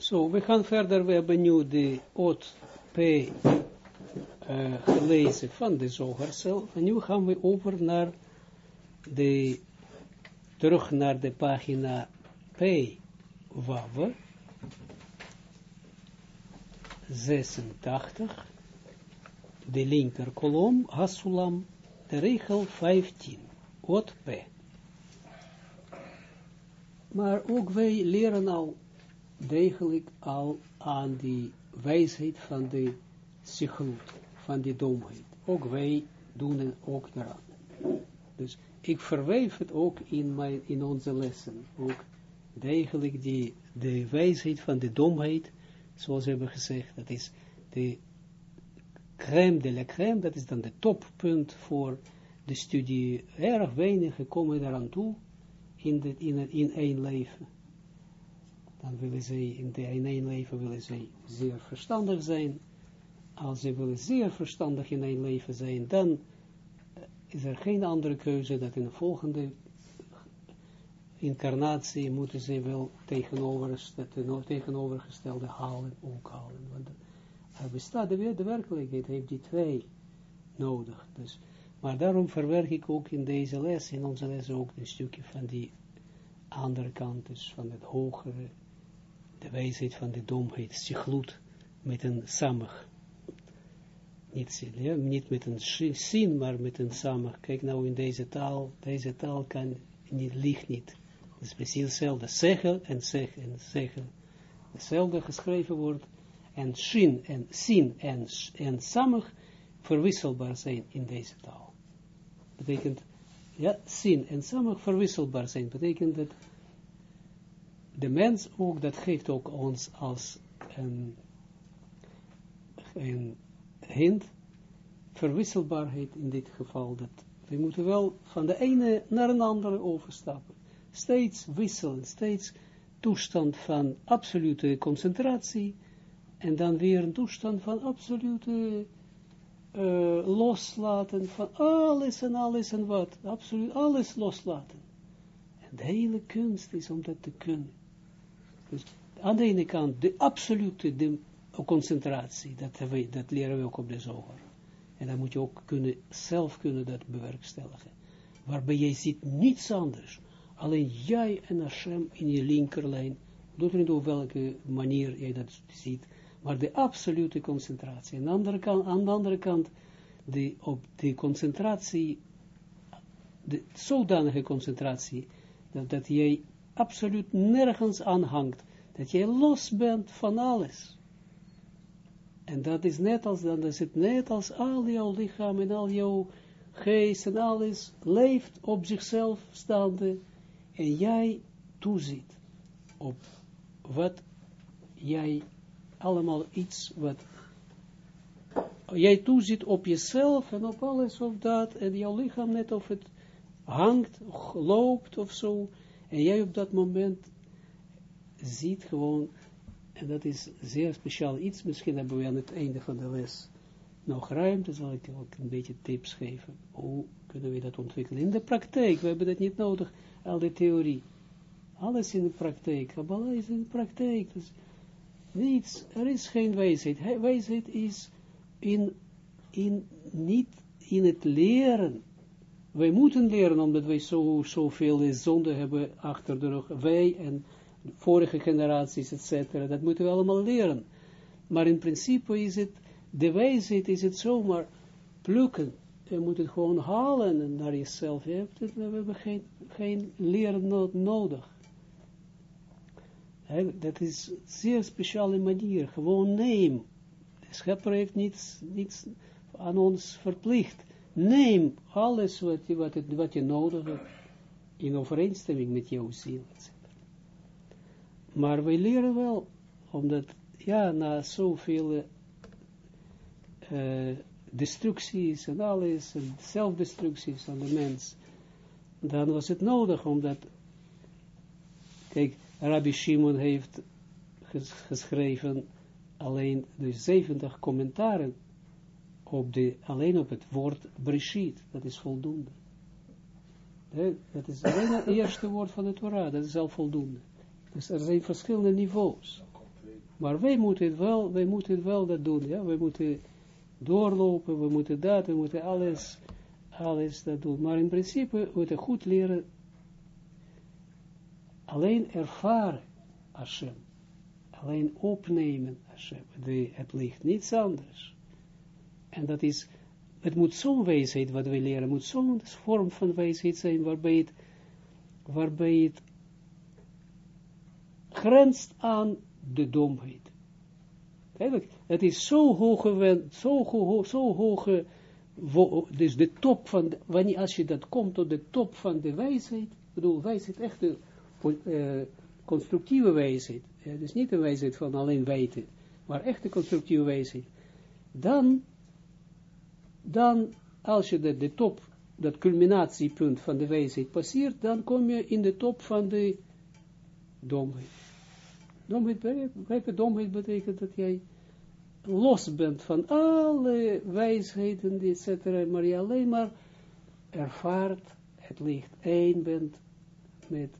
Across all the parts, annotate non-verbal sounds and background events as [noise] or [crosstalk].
Zo, we gaan verder. We hebben nu de oot P uh, gelezen van de zoger. En nu gaan we over naar de, terug naar de pagina P, Wav, 86, de linker kolom, Hasulam, de regel 15, oot P. Maar ook wij leren al degelijk al aan die wijsheid van de sichloed, van die domheid. Ook wij doen het ook eraan. Dus ik verwijf het ook in, mijn, in onze lessen. Ook degelijk die, de wijsheid van de domheid, zoals we hebben gezegd, dat is de crème de la crème, dat is dan de toppunt voor de studie. Erg weinig komen eraan toe in, de, in, in één leven dan willen zij in, de, leven willen zij zeer verstandig zijn. Als ze willen zeer verstandig in één leven zijn, dan eh, is er geen andere keuze dat in de volgende incarnatie moeten ze wel tegenover, tegenovergestelde halen, ook halen. Want er bestaat de, de werkelijkheid, heeft die twee nodig. Dus, maar daarom verwerk ik ook in deze les, in onze les ook een stukje van die andere kant, dus van het hogere de wijsheid van de domheid, sichlut, met een samig. Niet, niet met een sin, maar met een samig. Kijk nou in deze taal, deze taal kan niet, ligt niet. Het is precies hetzelfde, zeggen en zeggen en zeggen. Hetzelfde geschreven wordt, en shin en sin en, en samig verwisselbaar zijn in deze taal. Betekent, ja, sin en samig verwisselbaar zijn, betekent dat de mens ook, dat geeft ook ons als een, hint, verwisselbaarheid in dit geval, dat we moeten wel van de ene naar een andere overstappen. Steeds wisselen, steeds toestand van absolute concentratie, en dan weer een toestand van absolute uh, loslaten van alles en alles en wat. Absoluut alles loslaten. En de hele kunst is om dat te kunnen. Dus aan de ene kant de absolute de, concentratie, dat, we, dat leren we ook op de zoger. En dan moet je ook kunnen, zelf kunnen dat bewerkstelligen. Waarbij jij ziet niets anders. Alleen jij en Hashem in je linkerlijn. Doet niet op welke manier jij dat ziet. Maar de absolute concentratie. Aan de andere kant, aan de andere kant de, op de concentratie, de zodanige concentratie, dat, dat jij absoluut nergens aan hangt. Dat jij los bent van alles. En dat is net als, dan is het net als al jouw lichaam en al jouw geest en alles leeft op zichzelf staande. En jij toeziet op wat jij allemaal iets wat jij toeziet op jezelf en op alles of dat en jouw lichaam net of het hangt, loopt of zo en jij op dat moment ziet gewoon, en dat is zeer speciaal iets, misschien hebben we aan het einde van de les nog ruimte, zal ik ook een beetje tips geven. Hoe kunnen we dat ontwikkelen? In de praktijk, we hebben dat niet nodig, al de theorie. Alles in de praktijk, Kabbalah is in de praktijk. Dus niets, er is geen wijsheid. Wijsheid is in, in, niet in het leren wij moeten leren, omdat wij zo, zoveel zonde hebben achter de rug. Wij en vorige generaties, etc. Dat moeten we allemaal leren. Maar in principe is het, de wijsheid is het zomaar plukken. Je moet het gewoon halen naar jezelf. Je hebt we hebben geen, geen leren nodig. dat is een zeer speciale manier. Gewoon neem. De schepper heeft niets, niets aan ons verplicht. Neem alles wat je, wat, wat je nodig hebt in overeenstemming met jouw ziel. Maar wij leren wel, omdat, ja, na zoveel uh, destructies en alles, en zelfdestructies van de mens, dan was het nodig, omdat, kijk, Rabbi Shimon heeft geschreven alleen de 70 commentaren op de, alleen op het woord Breshit, dat is voldoende. dat is alleen het [laughs] eerste woord van het Torah, dat is al voldoende. Dus er zijn verschillende niveaus. Maar wij moeten het wel, wij moeten het wel dat doen, ja, wij moeten doorlopen, we moeten dat, we moeten alles, alles dat doen. Maar in principe, we moeten goed leren, alleen ervaren Hashem, alleen opnemen Hashem, de, het ligt niets anders. En dat is, het moet zo'n wijsheid wat we leren, moet zo'n vorm van wijsheid zijn, waarbij het, waarbij het grenst aan de domheid. Eigenlijk, het is zo hoge, zo, ho zo hoge, dus de top van, wanneer als je dat komt tot de top van de wijsheid, bedoel, wijsheid echt de uh, constructieve wijsheid, ja, dus niet een wijsheid van alleen weten, maar echt de constructieve wijsheid, dan, dan als je de, de top, dat culminatiepunt van de wijsheid passeert, dan kom je in de top van de domheid. Domheid, domheid betekent dat jij los bent van alle wijsheden, etc. Maar je alleen maar ervaart het licht. Eén bent met,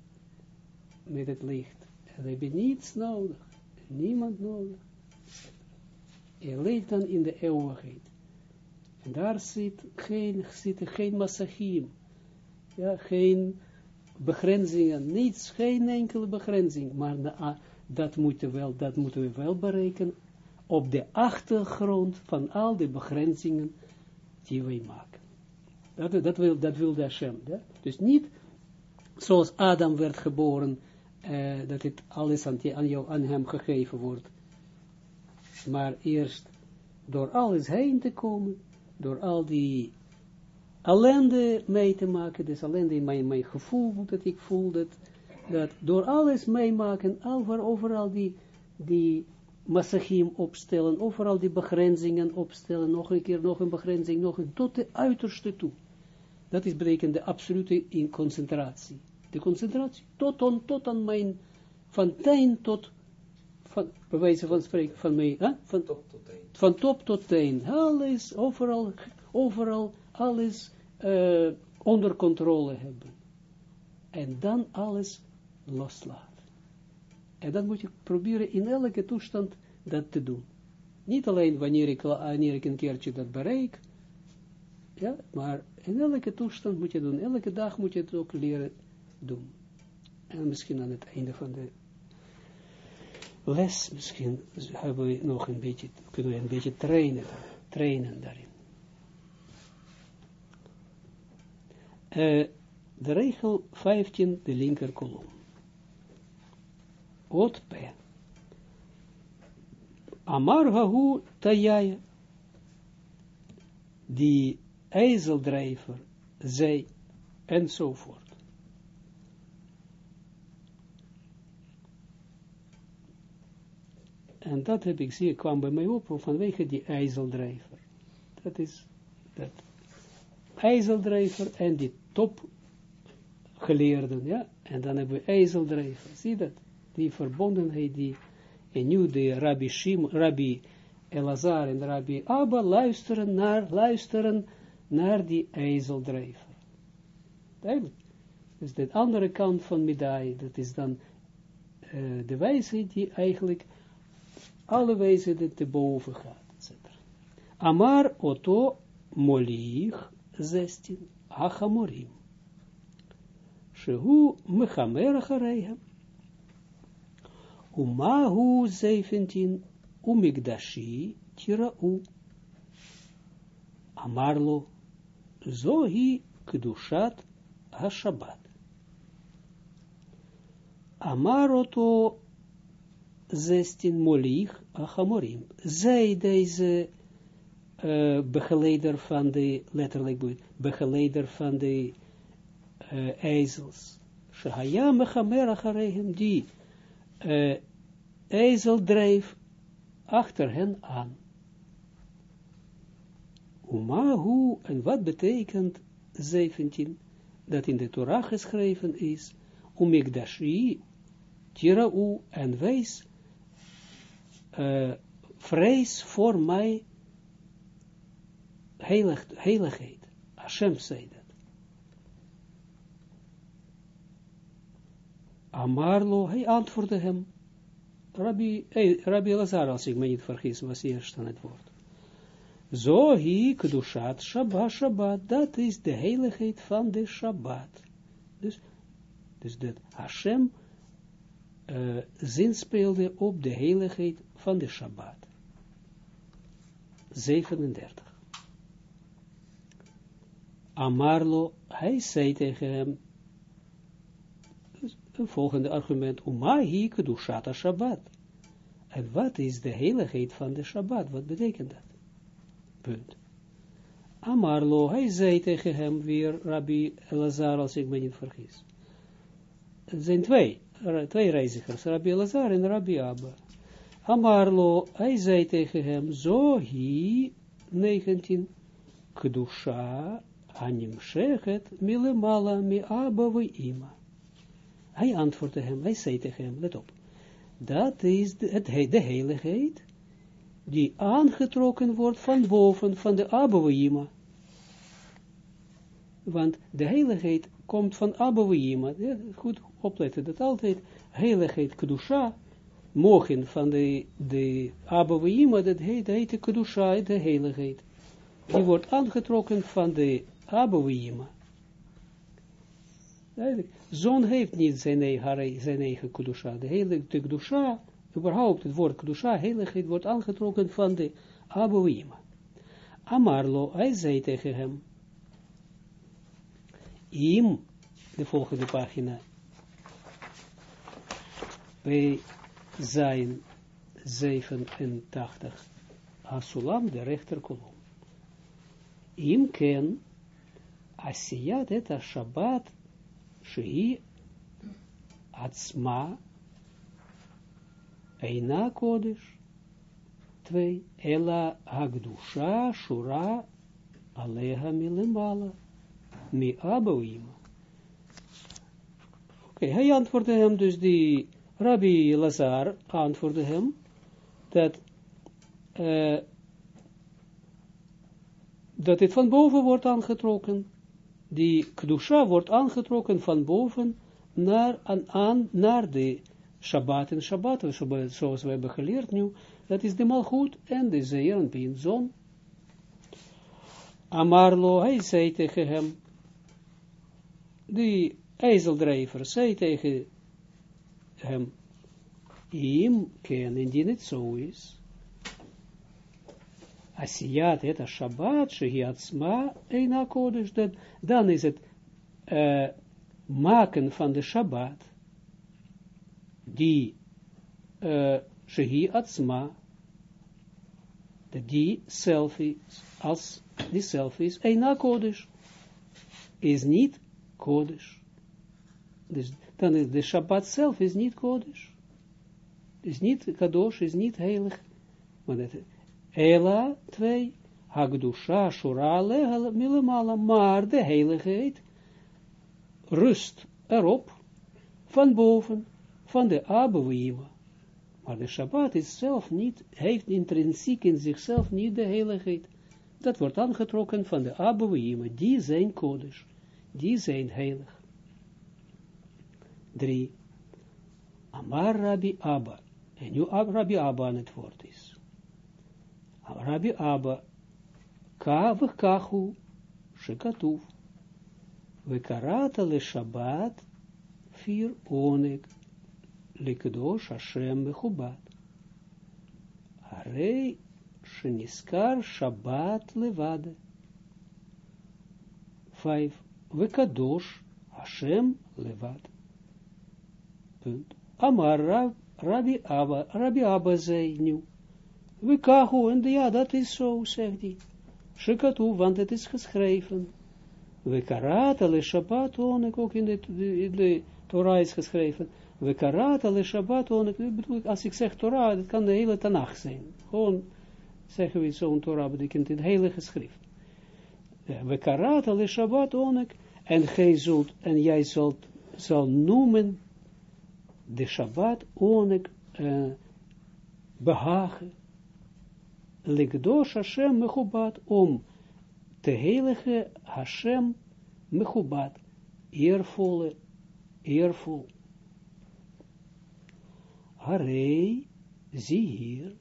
met het licht. En heb niets nodig. Niemand nodig. Je leeft dan in de eeuwigheid. Daar zit geen, zitten geen massachim. Ja, geen begrenzingen, niets, geen enkele begrenzing. Maar na, dat, moeten wel, dat moeten we wel berekenen op de achtergrond van al die begrenzingen die wij maken. Dat, dat, wil, dat wil de Hashem. Ja? Dus niet zoals Adam werd geboren, uh, dat het alles aan, aan, jou, aan hem gegeven wordt. Maar eerst door alles heen te komen, door al die ellende mee te maken, dus ellende in mijn, mijn gevoel, dat ik voel, dat, dat door alles meemaken, over, overal die, die massachim opstellen, overal die begrenzingen opstellen, nog een keer nog een begrenzing, nog een, tot de uiterste toe. Dat is betekent de absolute in concentratie. De concentratie tot aan, tot aan mijn, van tot, van, bij wijze van spreken, van mij, hè? Van, top tot teen. van top tot teen. Alles, overal, overal, alles uh, onder controle hebben. En dan alles loslaten. En dan moet je proberen in elke toestand dat te doen. Niet alleen wanneer ik, wanneer ik een keertje dat bereik, ja, maar in elke toestand moet je doen. Elke dag moet je het ook leren doen. En misschien aan het einde van de les, misschien hebben we nog een beetje, kunnen we een beetje trainen, trainen daarin. Uh, de regel 15, de linker kolom. Ot P. Amar Hahu Tayaya. Die ijzeldrijver, zij, enzovoort. En dat heb ik zie, kwam bij mij op vanwege die ijzeldrijver. Dat is dat ijzeldrijver en die topgeleerden, ja. En dan hebben we ijzeldrijver. Zie dat? die verbondenheid die, en nu de Rabbi Shim, Rabbi Elazar en Rabbi Abba luisteren naar, luisteren naar die ijzeldrijver. Duidelijk. Dus de andere kant van Midai, dat is dan uh, de wijsheid die eigenlijk alle wijsheden te boven gaat, etc. Amar oto molich 16, achamorim. Shehu mechamer gareihem. Umahu 17, umigdashi tira'u. Amarlo, zohi kedushat ha-shabbat. Amaroto 16 molich achamorim. Zij deze uh, begeleider van de, letterlijk begeleider van de uh, ijzels. Shahaya mechamer acharehem, die uh, ezel dreef achter hen aan. Umahu, en wat betekent 17, dat in de Torah geschreven is, Umikdashi, Tira'u, en wees, uh, vrees voor mij heilig, heiligheid. Hashem zei dat. Amarlo, hij antwoordde hem, Rabbi, eh, Rabbi Lazar, als ik me niet vergis, was eerst aan het woord. Zo hi kedushat Shabbat Shabbat, dat is de heiligheid van de Shabbat. Dus, dus dat Hashem uh, zinspeelde op de heiligheid van de Shabbat. 37. Amarlo, hij zei tegen hem, een volgende argument, Umahi kedushata Shabbat. En wat is de heiligheid van de Shabbat? Wat betekent dat? Punt. Amarlo, hij zei tegen hem weer, Rabbi Elazar, als ik me niet vergis. Het zijn twee, twee reizigers, Rabbi Elazar en Rabbi Abba. Amarlo, hij zei tegen hem, zo hi, 19, Kedusha, anim shechet, milemala, mi Abba, we ima. Hij antwoordde hem, hij zei tegen hem, let op, dat is de, het, de heiligheid, die aangetrokken wordt van boven, van de Abouima. Want de heiligheid komt van Abouima. Ja, goed opletten, dat altijd heiligheid, Kedusha, mogen van de, de Abouima, dat heet, dat heet de Kedusha, de heiligheid. Die wordt aangetrokken van de Abouima. Zon heeft niet zijn eigen, zijn eigen Kedusha. De hele Kedusha überhaupt het woord Kedusha, heiligheid, wordt aangetrokken van de Abouima. Amarlo, hij zei tegen hem, Im, de volgende pagina, bij zijn 87, Asulam, de rechterkolom. Im ken, Asiyat et Shabbat, Shei Atzma, Eina Kodesh. Twee. Ela Hagdusha Shura Aleha Milimala. Mi Aboima. Oké, okay, hij antwoordde hem, dus die Rabbi Lazar antwoordde hem, dat, uh, dat van boven wordt aangetrokken, die Kdusha wordt aangetrokken van boven naar, aan, naar de Shabbat en Shabbat, zoals we hebben geleerd nu, dat is de Malchut en de Zeer en zon. Amarlo, hij zei tegen hem, die ijzeldrijver zei tegen hem, im ken, indien het zo is, Asiyat het Shabbat, Shehiatsma, Eina Kodesh, dan is het uh, maken van de Shabbat, die uh, Atzma, die zelf is, als die zelf is, Eina Kodesh, is niet Kodesh. Dus dan is de Shabbat zelf is niet Kodesh. Is niet Kadosh, is niet heilig. Want het, Ela, twee, Hagdusha, Shura, Milemala, maar de heiligheid rust erop, van boven, van de Abouima. Maar de Shabbat is zelf niet, heeft intrinsiek in zichzelf niet de heiligheid. Dat wordt aangetrokken van de Abouima, die zijn kodesh, die zijn heilig. 3. Amar Rabbi Abba. En nu Rabbi Abba aan het woord is. Rabbi Abba, ka kachu, shekatuf, we karata le Shabbat, vier onek, Likadosh Hashem Mechubat. Harei Sheniskar Shabbat Levade. Vijf. Vekadosh Hashem Levad. Punt. Amar Rabbi Abba, Rabbi Abba zei nu. We kahu, en ja, dat is zo, zegt hij. Shekatu, want het is geschreven. We karata le Shabbat, ook in de, de Torah is geschreven. We karata le Shabbat, bedoel, als ik zeg Torah, dat kan de hele Tanach zijn. Gewoon zeggen we zo'n Torah betekent het hele geschrift. We karata le Shabbat, onek, en gij zult, en jij zult, zal noemen de Shabbat, onek, uh, behagen, Ligdosh Hashem mechubat, om te Hashem mechubat, eervolle, eervol. Harei zie hier,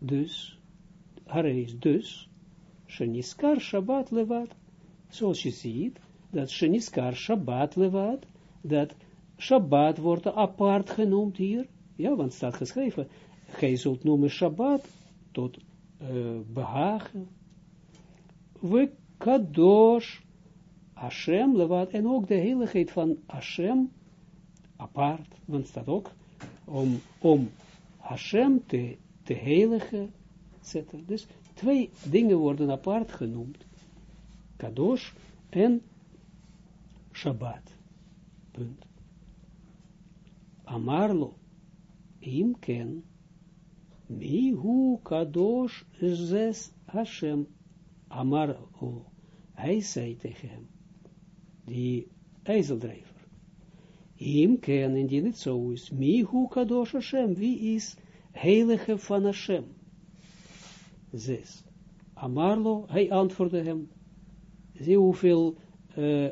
dus, Hareis, dus, Sheniskar Shabbat levat, zoals je ziet, dat Sheniskar Shabbat levat, dat Shabbat wordt apart genoemd hier, ja, want staat geschreven, gij zult noemen Shabbat tot uh, behagen, we kadosh Hashem levat, en ook de heiligheid van Hashem apart, want staat ook, om, om Hashem te, te heiligen, etc. Dus twee dingen worden apart genoemd. Kadosh en Shabbat. Punt. Amarlo, im ken, mi hu kadosh zes Hashem. Amarlo, hij zei tegen hem, die ijzeldrijver. Im ken, indien het zo is, mi hu kadosh Hashem, wie is heilige van Hashem? Zes. Amarlo, hij antwoordde hem, zie hoeveel uh,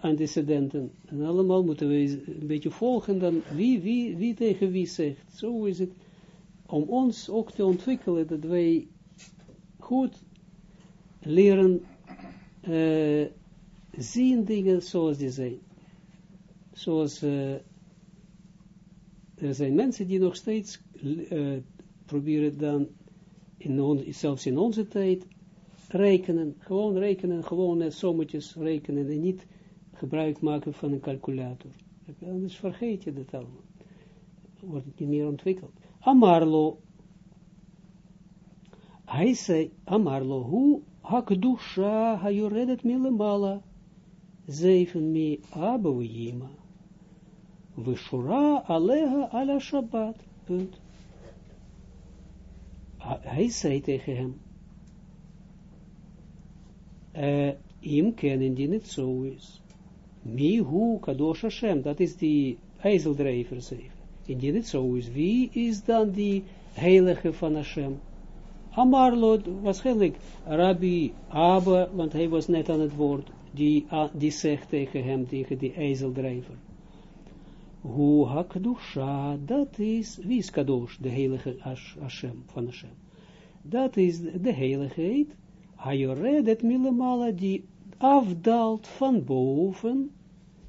antecedenten, en allemaal moeten we een beetje volgen, dan wie, wie, wie tegen wie zegt, zo is het, om ons ook te ontwikkelen, dat wij goed leren uh, zien dingen zoals die zijn. Zoals, uh, er zijn mensen die nog steeds uh, proberen dan, in zelfs in onze tijd, rekenen, gewoon rekenen, gewoon sommetjes rekenen en niet gebruik maken van een calculator. Anders vergeet je dat allemaal. Wordt het niet meer ontwikkeld. Amarlo, hij zei, Amarlo, hoe hakdusha hayoredet milemala, zeven mi abouima, vishura aleha ala shabbat, punt. Hij zei tegen hem, uh, im kennen die niet zo is. Mi hu kadosh Hashem, dat is die ijzeldrijver zeven. Indien het zo is, wie is dan die heilige van Hashem? Amarlo, waarschijnlijk Rabbi Abba, want hij was net aan het woord, die, die zegt tegen hem, tegen die ijzeldrijver. Hu hakdusha, dat is, wie is kadosh, de heilige Hashem, van Hashem? Dat is de heiligheid Hayoredet milemala die afdaalt van boven,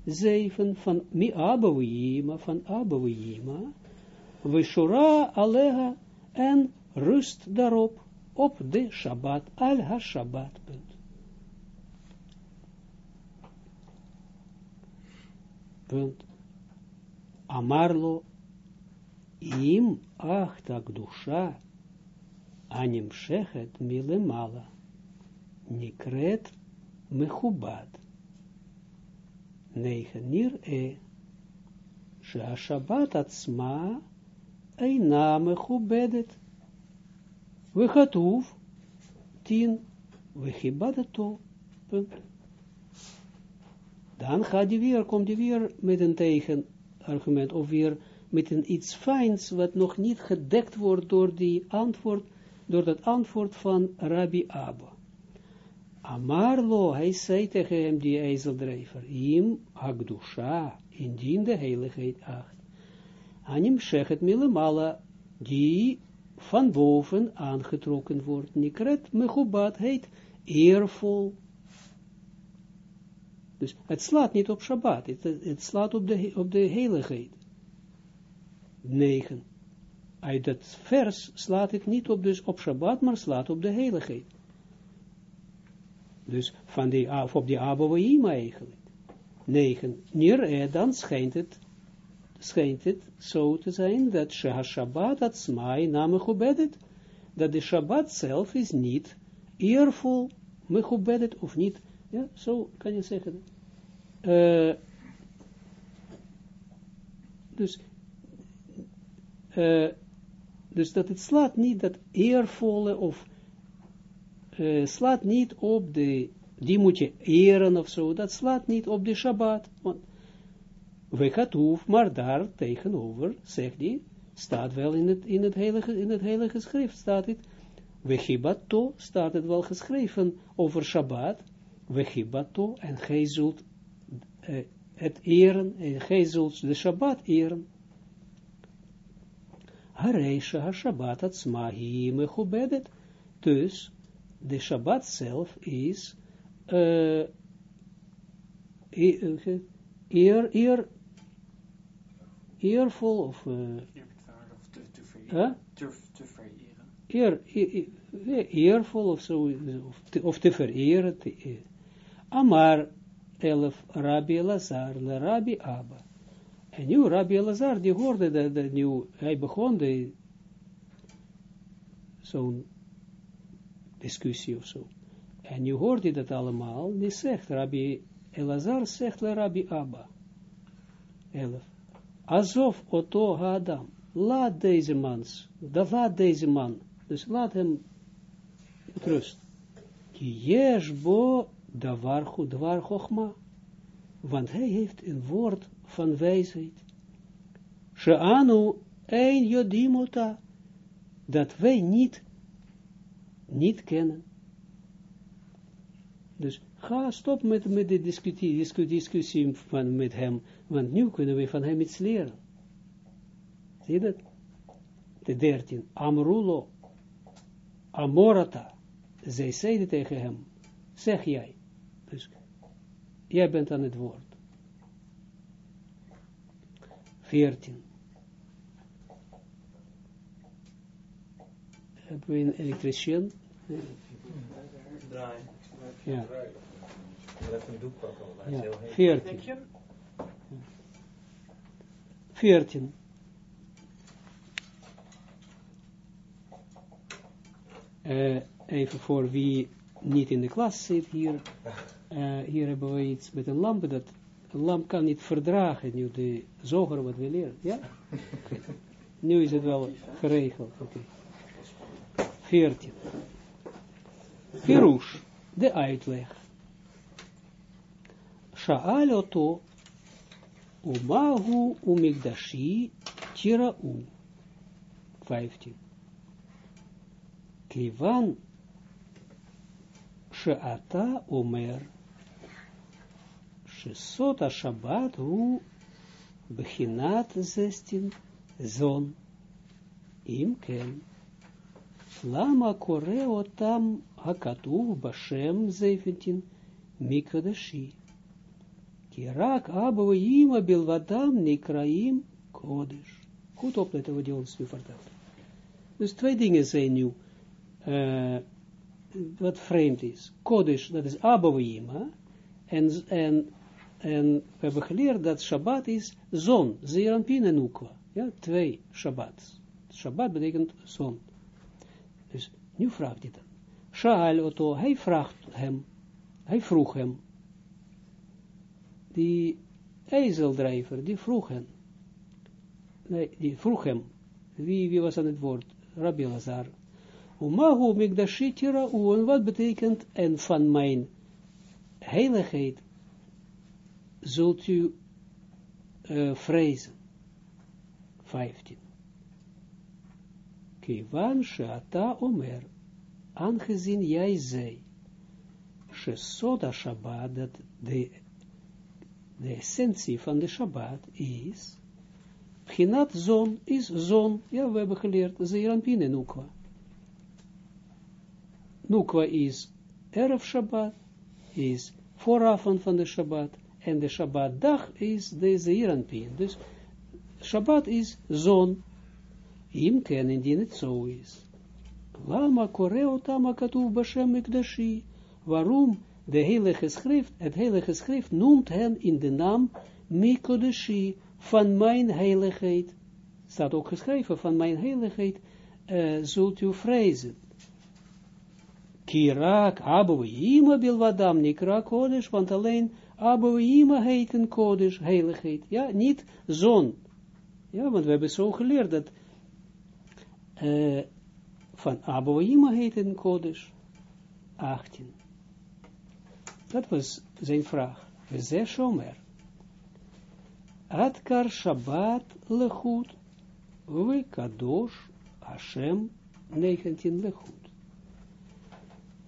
zeven van mi abouima, van abouima, vishura aleha en rust daarop, op de Shabbat, al ha-Shabbat, punt. Punt. Amarlo, im achtak dusha, anim shechet milemala nikret mechubad. 9. Nir E. Shashabat atzma einame chubedet. We tin 10. We. Punt. Dan gaat die weer, komt die weer met een tegenargument. Of weer met een iets fijns wat nog niet gedekt wordt door, die antwoord, door dat antwoord van Rabbi Abba. Amarlo, hij zei tegen hem, die ijzeldrijver, im hagdusha, indien de heiligheid acht. Anim shechet milemala, die van boven aangetrokken wordt. Nikret mechubat heet eervol. Dus het slaat niet op Shabbat, het, het slaat op de, op de heiligheid. 9. Uit dat vers slaat het niet op, dus op Shabbat, maar slaat op de heiligheid. Dus van die, op die Abouima eigenlijk. 9. Nir, dan schijnt het, schijnt het zo te zijn dat Shabbat dat smai na mechubedet, dat de Shabbat zelf is niet eervol mechubedet of niet. Ja, zo kan je zeggen. Uh, dus, uh, dus dat het slaat niet dat eervolle of slaat niet op de, die moet je eren of zo, dat slaat niet op de Shabbat. Want gaat maar daar tegenover, zegt hij, staat wel in het, in het, heilige, in het heilige schrift, staat het, Wechibato, staat het wel geschreven over Shabbat, Wechibato, en gij zult uh, het eren, en gij zult de Shabbat eren. Hareisha ha-Shabbat atzma hi mechubedet. Dus, de Shabbat zelf is uh, eer, eer, eervol of... Uh, of te, te, vereren. Huh? te, vereren. Eer, eer, eervol of zo, of te, of te vereren. Te, Amar 11, Rabbi Elazar, le Rabbi Abba. En nu Rabbi Elazar, die hoorde dat, dat nu, hij begon de, zo'n discussie of zo. En nu hoort hij dat allemaal, die zegt, Rabbi Elazar zegt le Rabbi Abba. 11. Alsof Otto Adam, laat deze mans, dat laat deze man, dus laat hem rust. Ki yesh bo davar davar chokma, want hij heeft een woord van wijsheid. Sheanu ein yodimota, dat wij niet, niet kennen. Dus ga stop met, met de discussie, discussie van, met hem, want nu kunnen we van hem iets leren. Zie je dat? De dertien, Amrulo, Amorata, zij zeiden tegen hem, zeg jij, dus jij bent aan het woord. 14. Hebben we een elektricien? Draaien. Ja. Ja. 14. 14. Uh, even voor wie niet in de klas zit hier. Uh, hier hebben we iets met een lamp. Dat, een lamp kan niet verdragen nu de zoger wat we leren. Ja? [laughs] nu is het wel geregeld. Oké. Okay. 14. Pirush, de uitleg. Sha'al oto umahu umigdashi tira'u. 15. Kivan she'ata omer shesot ha-shabbat hu bechinat zestin zon im ken lama kore otam hakatuv bashem zeventien mikadashi kirak abouima bilvadam nikraim kodesh goed opletten wat hij ons nu vertelt dus twee dingen zijn nu uh, wat vreemd is. Kodesh, dat is Abouima. En, en, en we hebben geleerd dat Shabbat is zon. Zeranpin en Ukwa. Ja, twee Shabbats. Shabbat betekent zon. Dus nu vraagt hij dan. Shaal Otto, hij vraagt hem, hij vroeg hem, die ezeldrijver, die vroeg hem, nee, die vroeg hem, wie, wie was aan het woord? Rabbi Lazar. Umahu mikdashitira en wat betekent en van mijn heiligheid zult u uh, vrezen. 15. Kivan sheata omer, aangezien jij zei, shesoda Shabbat, dat de, de essentie van de Shabbat is, Pchinat zon is zon, ja we hebben geleerd, Zeeranpin en Ukwa. Nukwa is Erev Shabbat, is vooravond van de Shabbat, en de Shabbat dag is de Zeeranpien. Dus Shabbat is zon, im ken indien het zo is. Lama koreo tama katuv bashem mikdashi. Waarom de heilige schrift, het heilige schrift noemt hen in de naam Mikodashi, van mijn heiligheid. Staat ook geschreven, van mijn heiligheid uh, zult u vrezen. Kirak, Abouima Bilwadam, Nikra Kodesh, want alleen Abouima heeten Kodesh, heiligheid. Ja, niet zon. Ja, want we hebben zo geleerd dat uh, van Abouima heeten Kodesh 18. Dat was zijn vraag. Zeggen Shomer. Atkar Shabbat lechut, we kadosh Hashem 19 lechut.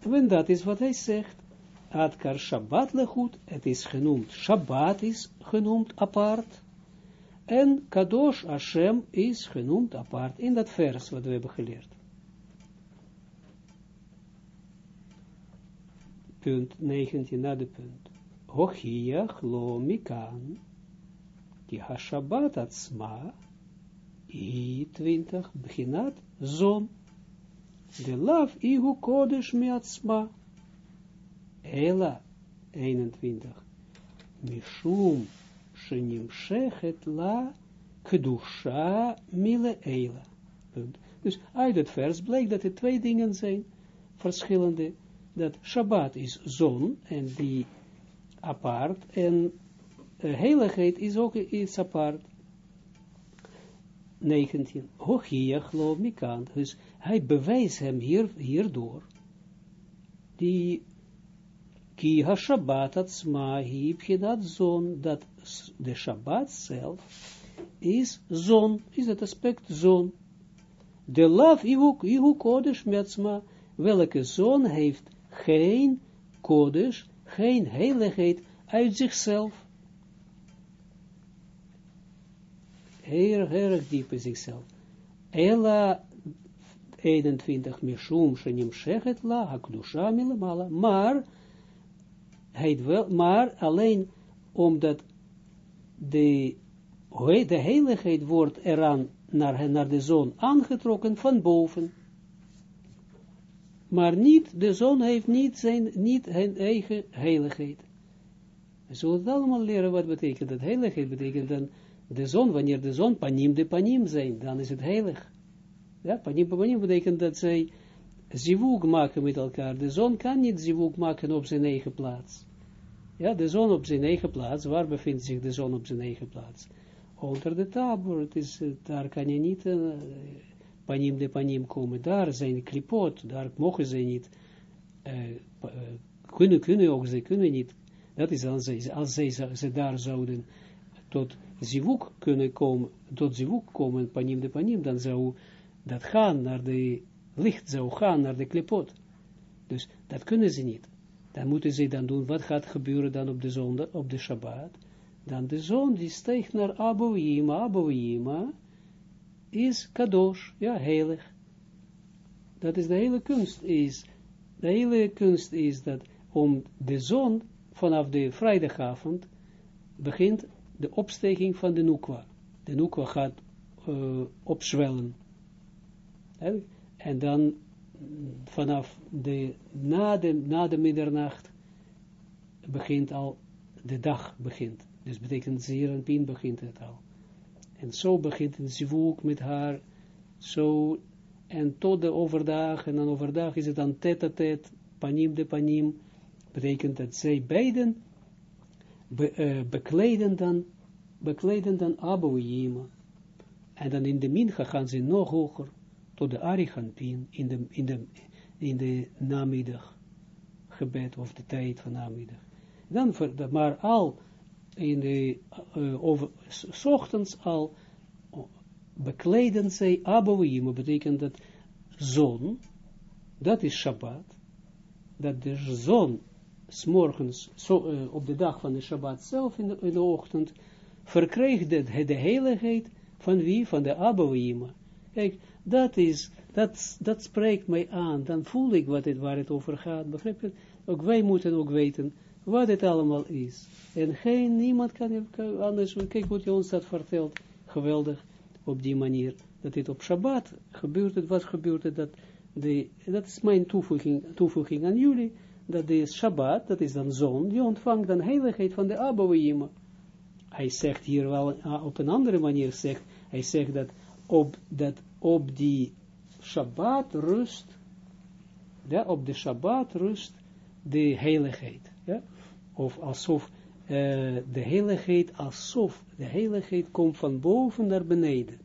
En dat is wat hij zegt. Adkar Shabbat lechut, het is genoemd, Shabbat is genoemd apart. En Kadosh Hashem is genoemd apart in dat vers wat we hebben geleerd. Punt 19 na de punt. Hochiach lo mikan, ki ha-shabbat atzma, i 20, beginat zon. De lav ihu kodesh mi atzma. Ela 21. Mishum shechet la kedusha mile eila. Dus uit het vers blijkt dat er twee dingen zijn, verschillende, dat Shabbat is zon, en die apart, en uh, heiligheid is ook iets apart. 19. Hochiach lo mikant. Dus hij bewijst hem hier, hierdoor, die Ki ha-Shabbat atzma dat zon, dat de Shabbat zelf is zon, is het aspect zon. De laf ihu kodesh metzma, welke zon heeft geen kodesh, geen heiligheid uit zichzelf. Heel erg diep in zichzelf. Ella 21 mishum shenim shechet la hakdusha milamala, maar wel, maar alleen omdat de, de heiligheid wordt eraan naar, naar de zon aangetrokken van boven. Maar niet, de zon heeft niet zijn, niet zijn eigen heiligheid. We zullen het allemaal leren wat betekent dat heiligheid betekent dan de zon, wanneer de zon panim de panim zijn, dan is het heilig. Ja, panim de panim betekent dat zij zivug maken met elkaar. De zon kan niet zivug maken op zijn eigen plaats. Ja, de zon op zijn eigen plaats. Waar bevindt zich de zon op zijn eigen plaats? Onder de tabor. Het is, eh, daar kan je niet uh, panim de panim komen. Daar zijn klipot. Daar mogen ze niet. Uh, kunnen, kunnen ook. Ze kunnen niet. Dat is als ze daar zouden tot zivuk kunnen komen. Tot zivuk komen. Panim de panim. Dan zou dat gaan naar de licht. Zou gaan naar de klipot. Dus dat kunnen ze niet dan moeten ze dan doen, wat gaat gebeuren dan op de zondag, op de Shabbat? Dan de zon die steekt naar Abouima, Abouima is kadosh, ja, heilig. Dat is de hele kunst, is, de hele kunst is dat om de zon vanaf de vrijdagavond begint de opsteking van de Nukwa. De Nukwa gaat uh, opzwellen. En dan vanaf de, na de, na de middernacht begint al, de dag begint. Dus betekent zeer en pin begint het al. En zo begint een zwoek met haar, zo, en tot de overdag, en dan overdag is het dan tête-à-tête, panim de panim, betekent dat zij beiden be, uh, bekleden dan, bekleden dan Abouima. En dan in de mincha gaan ze nog hoger tot de Arigantin in de, in de, in de namiddag gebed of de tijd van namiddag. Dan, maar al in de, uh, over, ochtends al bekleden zij abouim, betekent dat zon, dat is Shabbat, dat de zon s'morgens, so, uh, op de dag van de Shabbat zelf in de, in de ochtend, verkreeg de, de heiligheid van wie? Van de abouim. Kijk, dat is, dat, dat spreekt mij aan, dan voel ik wat het, waar het over gaat, begrijp je? Ook wij moeten ook weten wat het allemaal is. En geen, niemand kan, anders, kijk wat je ons dat vertelt, geweldig, op die manier, dat dit op Shabbat gebeurt, het, wat gebeurt dat, de, dat is mijn toevoeging, toevoeging aan jullie, dat de Shabbat, dat is dan zon, die ontvangt dan heiligheid van de Abouima. Hij zegt hier wel op een andere manier, zegt, hij zegt dat op, dat op die Shabbat rust, ja, op de Shabbat rust de heiligheid, ja, of alsof uh, de heiligheid, alsof de heiligheid komt van boven naar beneden.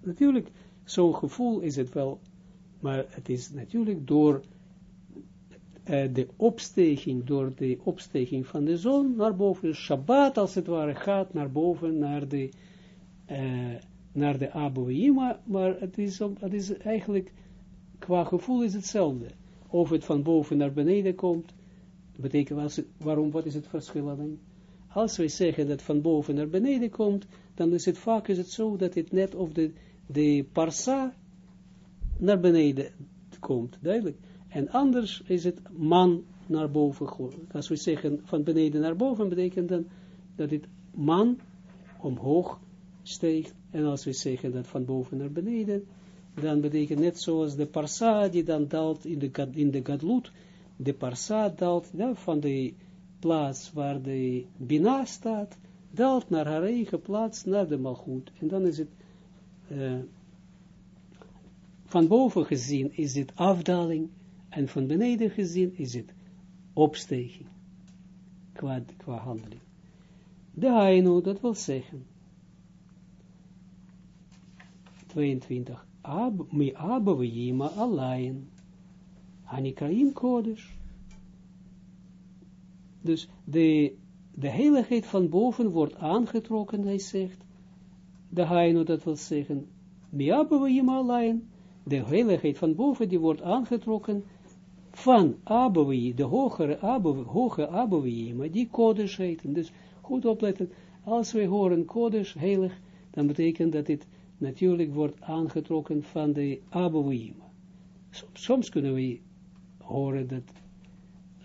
Natuurlijk, zo'n gevoel is het wel, maar het is natuurlijk door uh, de opsteging, door de opsteging van de zon naar boven, Shabbat als het ware gaat naar boven, naar de uh, naar de Abouima, maar het is, het is eigenlijk, qua gevoel is hetzelfde. Of het van boven naar beneden komt, betekent, waarom, wat is het verschil alleen? als we zeggen dat van boven naar beneden komt, dan is het vaak is het zo dat het net of de, de parsa naar beneden komt, duidelijk. En anders is het man naar boven. Als we zeggen van beneden naar boven, betekent dan dat het man omhoog steekt. En als we zeggen dat van boven naar beneden, dan betekent net zoals de parsa die dan daalt in de, in de gadlut, de parsa daalt ja, van de plaats waar de bina staat, daalt naar haar eigen plaats, naar de malgoed. En dan is het, uh, van boven gezien is het afdaling, en van beneden gezien is het opstijging, qua, qua handeling. De haino, dat wil zeggen, 22, ab, mi abba yima alayin, anikraim kodesh. Dus de, de heiligheid van boven wordt aangetrokken, hij zegt, de haino, dat wil zeggen, mi abba yima alayin, de heiligheid van boven, die wordt aangetrokken van Abouwi, de hogere Abouwi, hoge maar die Kodesh heten. Dus goed opletten, als wij horen Kodesh, heilig, dan betekent dat dit natuurlijk wordt aangetrokken van de Abouwi. Soms kunnen we horen dat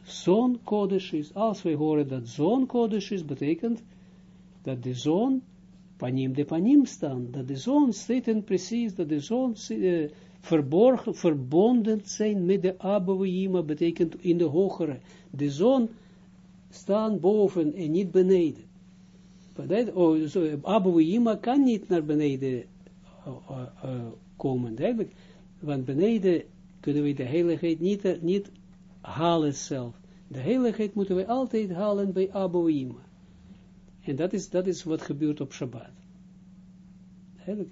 zoon Kodesh is. Als wij horen dat zoon Kodesh is, betekent dat de zoon panim de panim staan. Dat de zoon zitten precies, dat de zoon uh, verborgen, verbonden zijn met de Abouima, betekent in de hogere. De zon staan boven en niet beneden. Oh, Abouima kan niet naar beneden komen, duidelijk. Want beneden kunnen we de heiligheid niet, niet halen zelf. De heiligheid moeten we altijd halen bij Abouima. En dat is, dat is wat gebeurt op Shabbat. Duidelijk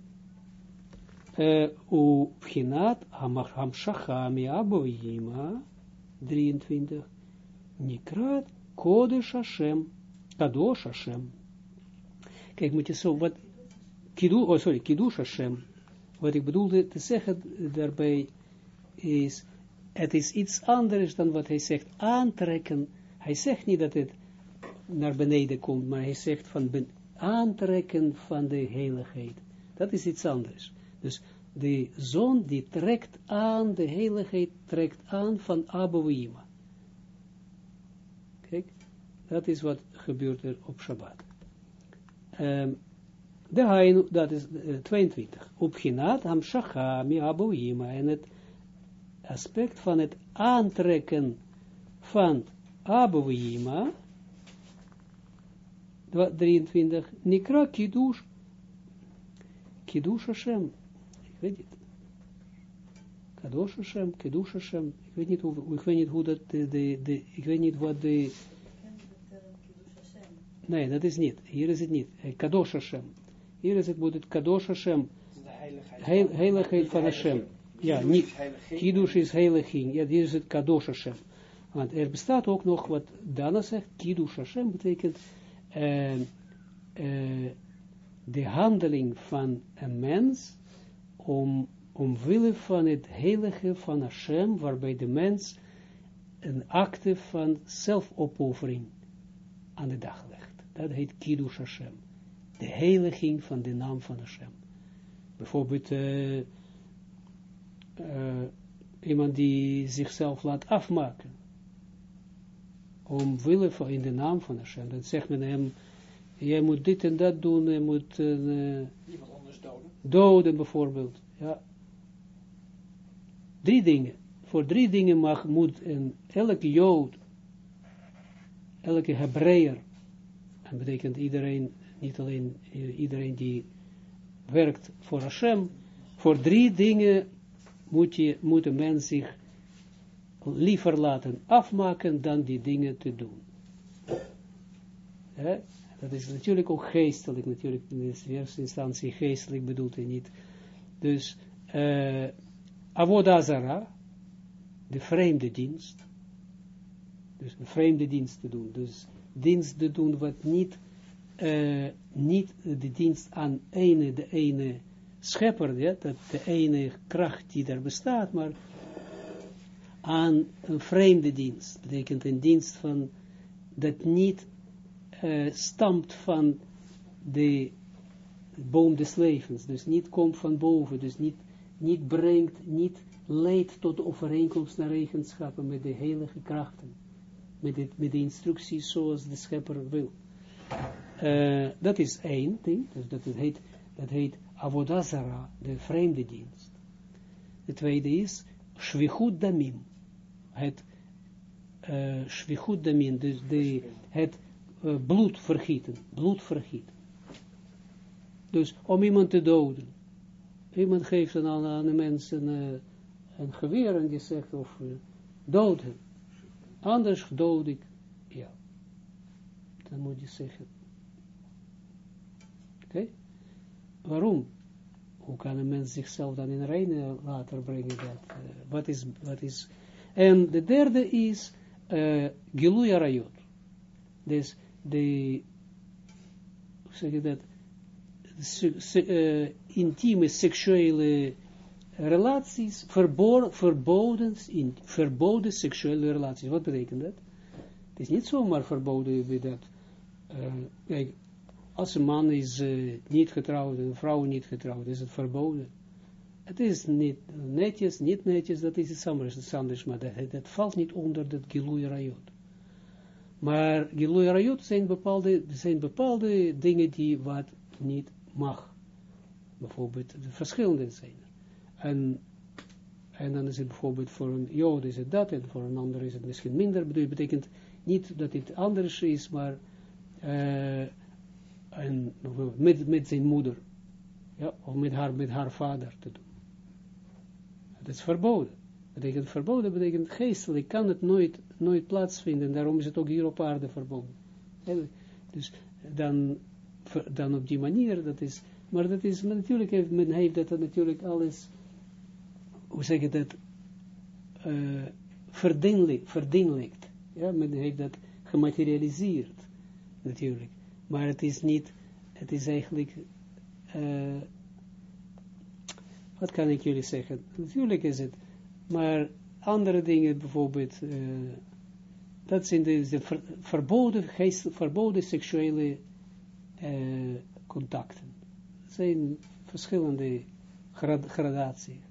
u pchinat hamshacha mi aboyima 23 nikrat kodesh Hashem kadosh Hashem kijk moet je zo wat kidu, oh sorry, kiddush Hashem wat ik bedoelde te zeggen daarbij is het is iets anders dan wat hij zegt aantrekken hij zegt niet dat het naar beneden komt maar hij zegt van aantrekken van de heiligheid dat is iets anders dus de zon die trekt aan, de heiligheid trekt aan van Abouima. Kijk, dat is wat gebeurt er op Shabbat. Um, de Hainu, dat is uh, 22. Op Ginat Hamshacha mi Abouima. En het aspect van het aantrekken van Abouima. 23. Nikra Kiddush. Kiddush Hashem weet niet. Kadosh Hashem, ik weet niet hoe, ik weet niet hoe dat, de, de, de ik weet niet wat de... Nee, dat is niet. Hier is het niet. Kadosh Hashem. Hier is het, moet het Kadosh Hashem. Heil, heiligheid van Hashem. Ja, niet. Kiddush is heiliging. Ja, hier is het Kadosh Hashem. Want er bestaat ook nog wat Dana zegt. Kiddush Hashem betekent uh, uh, de handeling van een mens om, omwille van het heilige van Hashem, waarbij de mens een acte van zelfopoffering aan de dag legt. Dat heet Kiddush Hashem. De heiliging van de naam van Hashem. Bijvoorbeeld uh, uh, iemand die zichzelf laat afmaken. Omwille van in de naam van Hashem. Dan zegt men hem, jij moet dit en dat doen, je moet... Uh, doden bijvoorbeeld. Ja. Drie dingen. Voor drie dingen mag, moet een, elke Jood, elke Hebreeër, en betekent iedereen, niet alleen iedereen die werkt voor Hashem, voor drie dingen moet, je, moet een mens zich liever laten afmaken dan die dingen te doen. Dat is natuurlijk ook geestelijk, natuurlijk in de eerste instantie geestelijk bedoeld en niet. Dus, uh, avodazara, de vreemde dienst, dus een vreemde dienst te doen, dus dienst te doen wat niet, uh, niet de dienst aan ene, de ene schepper, ja, dat de ene kracht die er bestaat, maar aan een vreemde dienst, betekent een dienst van, dat niet uh, stamt van de boom des levens, dus niet komt van boven, dus niet, niet brengt, niet leidt tot overeenkomst naar eigenschappen met de heilige krachten, met, het, met de instructies zoals de schepper wil. Uh, dat is één ding, dus dat heet, dat heet avodazara, de vreemde dienst. De tweede is shvichut damim, het uh, shvichut damim, dus de, het uh, bloed vergieten, bloed vergieten. Dus om iemand te doden. Iemand geeft dan aan, de mensen uh, een geweer en die zegt of dood hem. Anders dood ik. Dan moet je zeggen. Oké? Okay? Waarom? Hoe kan een mens zichzelf dan in reine later brengen? Dat, uh, wat, is, wat is... En de derde is uh, Gilui Arayot. Dus de, hoe zeg je dat? Se, se, uh, intieme seksuele relaties, verboden, verboden, in, verboden seksuele relaties. Wat betekent dat? Het is niet zomaar verboden dat. Uh, kijk, als een man is uh, niet getrouwd en een vrouw niet getrouwd, is het verboden. Het is niet netjes, niet netjes, dat is iets anders, maar dat, valt niet onder dat Gilui Rayot. Maar Gilui zijn bepaalde, zijn bepaalde dingen die wat niet mag. Bijvoorbeeld, de verschillende zijn en, en dan is het bijvoorbeeld voor een jood is het dat, en voor een ander is het misschien minder. Dat betekent niet dat het anders is, maar uh, en, met, met zijn moeder, ja, of met haar, met haar vader te doen. Dat is verboden. Betekent verboden, betekent geestelijk, kan het nooit, nooit plaatsvinden, daarom is het ook hier op aarde verboden. Dus dan, dan op die manier, dat is, maar dat is, natuurlijk heeft men heeft dat natuurlijk alles hoe zeg je dat, uh, verdinlijkt. Ja, men heeft dat gematerialiseerd, natuurlijk. Maar het is niet, het is eigenlijk, uh, wat kan ik jullie zeggen? Natuurlijk is het, maar andere dingen bijvoorbeeld, uh, dat zijn de, de ver, verboden, verboden seksuele contacten. Het zijn verschillende grad, gradaties.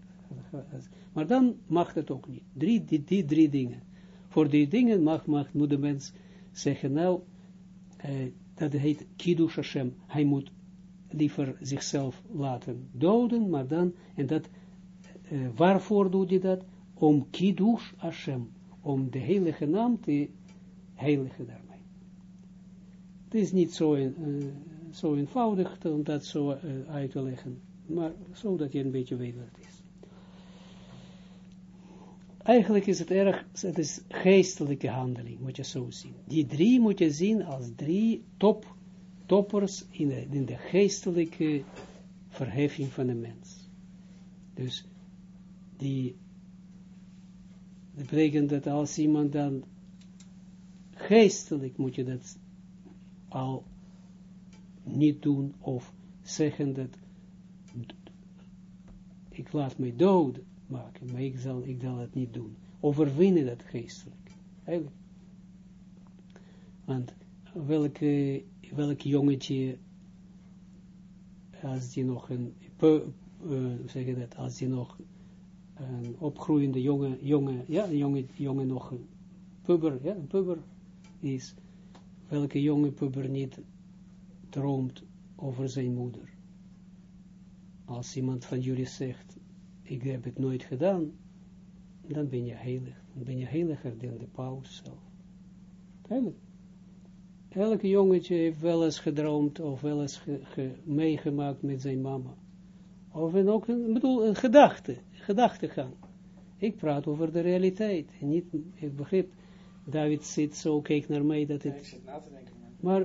Maar dan mag het ook niet. Drie, die, die drie dingen. Voor die dingen mag, mag, moet de mens zeggen, nou, eh, dat heet Kiddush Hashem. Hij moet liever zichzelf laten doden, maar dan, en dat, eh, waarvoor doet hij dat? Om Kiddush Hashem, om de heilige naam te heiligen daarmee. Het is niet zo, uh, zo eenvoudig om dat zo uit te leggen, maar zodat je een beetje weet wat het is eigenlijk is het erg, het is geestelijke handeling, moet je zo zien. Die drie moet je zien als drie top, toppers in de, geestelijke verheffing van de mens. Dus die, dat betekent dat als iemand dan geestelijk moet je dat al niet doen of zeggen dat ik laat mij doden maken, maar ik zal, ik zal het niet doen. Overwinnen dat geestelijk. Want welke, welk jongetje, als die nog een, uh, zeg je dat, als die nog een opgroeiende jonge, jonge, ja, een jonge, jonge nog een puber, ja, een puber is, welke jonge puber niet droomt over zijn moeder. Als iemand van jullie zegt, ik heb het nooit gedaan, dan ben je heilig. Dan ben je heiliger dan de paus zelf. Heilig. Elke jongetje heeft wel eens gedroomd of wel eens meegemaakt met zijn mama. Of ook, een, bedoel, een gedachte, gedachtegang. Ik praat over de realiteit. En niet, ik begrijp, David zit zo, kijk naar mij, dat het... Ik. Maar,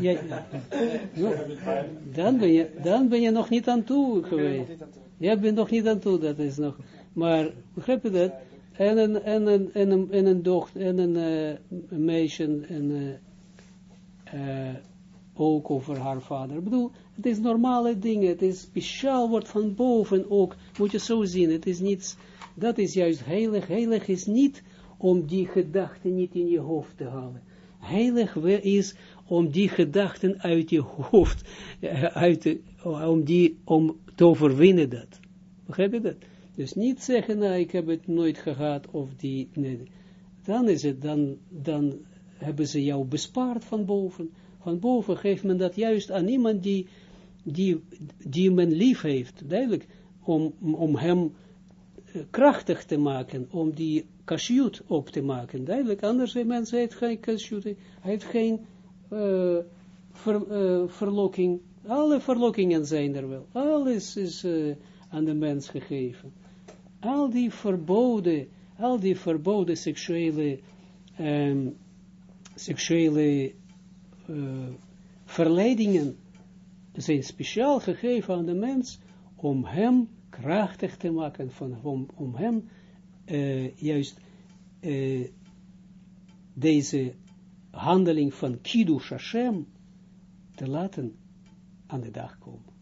jij, dan, ben je, dan ben je nog niet aan toe geweest. Je bent nog niet aan toe, dat is nog. Maar, begrijp je dat? En een, en een, en een, en een dochter, en een, uh, meisje, en uh, ook over haar vader. Ik bedoel, het is normale dingen, het is speciaal, wordt van boven ook, moet je zo zien, het is niets, dat is juist heilig. Heilig is niet om die gedachten niet in je hoofd te halen. heilig is om die gedachten uit je hoofd, eh, uit om, die, om te overwinnen dat. Begrijp je dat? Dus niet zeggen, nou, ik heb het nooit gehad, of die. Dan is het, dan, dan hebben ze jou bespaard van boven. Van boven geeft men dat juist aan iemand die, die, die men lief heeft. Duidelijk, om, om hem eh, krachtig te maken, om die kasjut op te maken. Duidelijk, anders mensen heeft geen kasjut, hij heeft geen uh, ver, uh, verlokking. Alle verlokkingen zijn er wel. Alles is uh, aan de mens gegeven. Al die verboden, al die verboden seksuele, um, seksuele verleidingen zijn speciaal gegeven aan de mens om hem krachtig te maken, van, om, om hem juist deze handeling van Kiddush Hashem te laten aan de dag komen.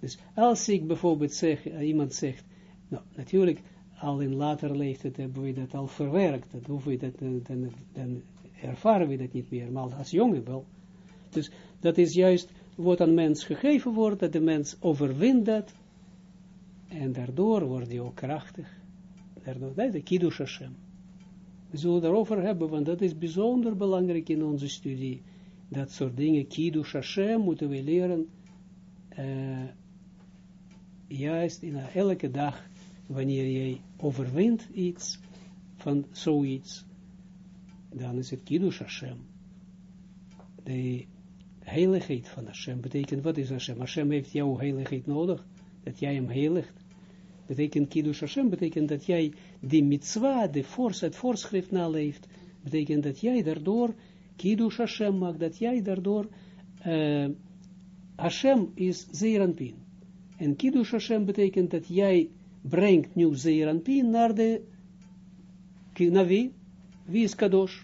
Dus als ik bijvoorbeeld zeg, uh, iemand zegt, nou natuurlijk, al in later leeftijd hebben we dat al verwerkt, dan, hoeven we dat, dan, dan ervaren we dat niet meer, maar als jongen wel. Dus dat is juist wat aan mens gegeven wordt, dat de mens overwint dat, en daardoor wordt hij ook krachtig. Daardoor, dat is de Kiddush Hashem. We zullen daarover hebben, want dat is bijzonder belangrijk in onze studie. Dat soort dingen, Kiddush Hashem, moeten we leren, uh, juist in elke dag, wanneer jij overwint iets, van zoiets, dan is het Kiddush Hashem. De heiligheid van Hashem betekent, wat is Hashem? Hashem heeft jouw heiligheid nodig, dat jij hem heiligt betekent Kiddush Hashem, betekent dat jij die mitzwa, de fors, het voorschrift naleeft, betekent dat jij daardoor Kiddush Hashem maakt, dat jij daardoor, uh, Hashem is Zeeranpin. En Kiddush Hashem betekent dat jij brengt nu Zeeranpin naar de, naar wie? Wie is Kadosh?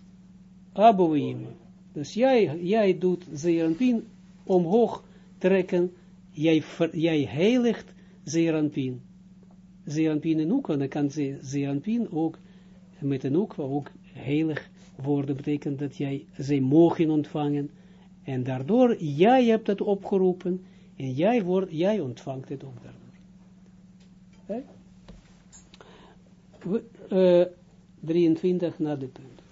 Abouim. Dus jij, jij doet Zeeranpin omhoog trekken, jij, jij heiligt Zeeranpin. Zeranpin en Ukwa, dan kan Zeranpin ook met een Ukwa ook heilig worden, betekent dat jij zij mogen ontvangen, en daardoor, jij hebt het opgeroepen, en jij, wordt, jij ontvangt het ook daardoor. Okay? Uh, 23 na de punt.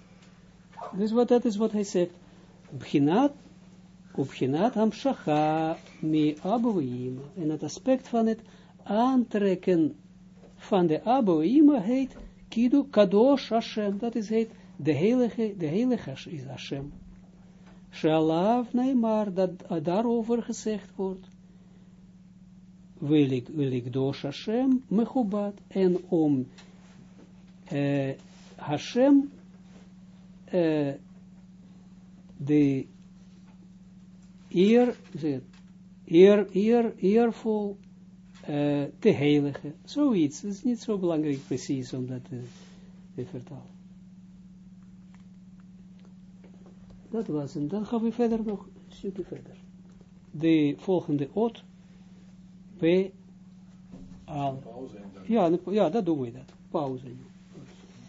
Dus wat dat is wat hij zegt. Bginat, op Bginat Hamshacha me Abuim. En het aspect van het aantrekken van de Aboima heet Kidu Kadosh Hashem. Dat is heet de heilige, de heilige is Hashem. Shalav maar dat daarover gezegd wordt. Wil ik, wil ik dosh Hashem, mechubat, en om uh, Hashem uh, de eer, eer, eer, eervol uh, te heiligen. Zoiets. Het is niet zo belangrijk precies om dat te, te vertalen. Dat was het. Dan gaan we verder nog een stukje verder. De volgende oot. P. Al. Ja, ja, dat doen we dat. Pauze.